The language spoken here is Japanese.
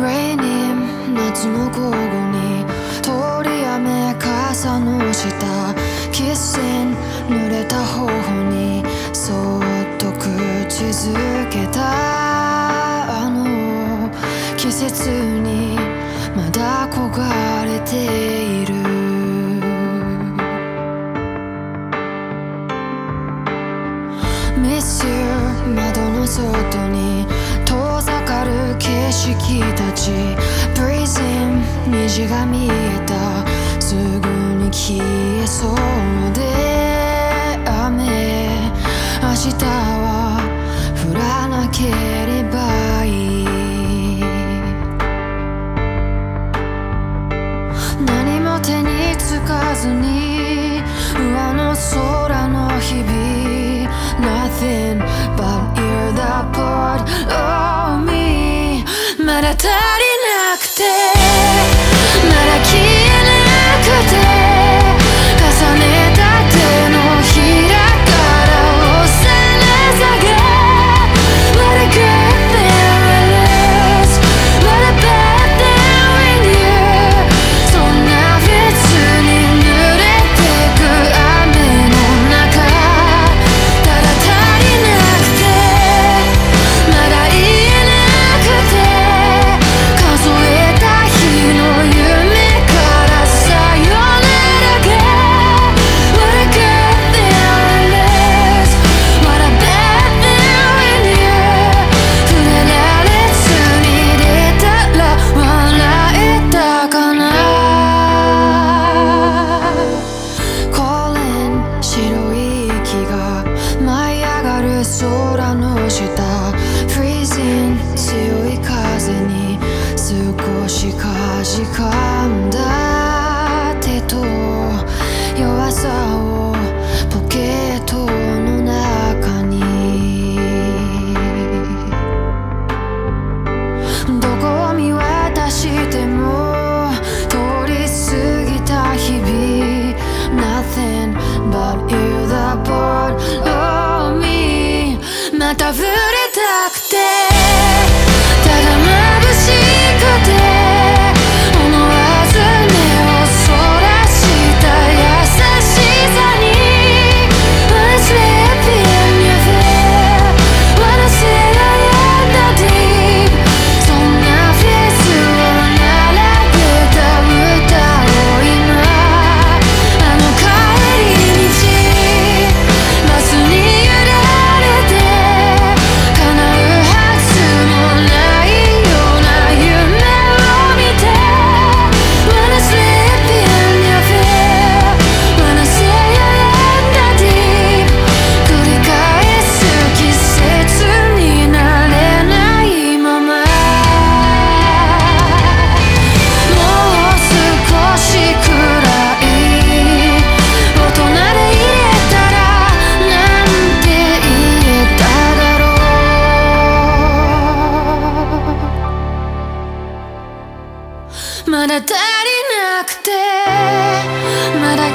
Raining 夏の午後に通り雨傘の下 Kissing 濡れた頬にそっと口づけたあの季節にまだ焦れている。Miss you 窓の外に景色たち。Breezin 虹が見えた。すぐに消えそうで。雨。明日は降らなければいい。何も手につかずに上の空の日々。Nothing ま少しかじかんだ手と弱さをまだ足りなくてまだ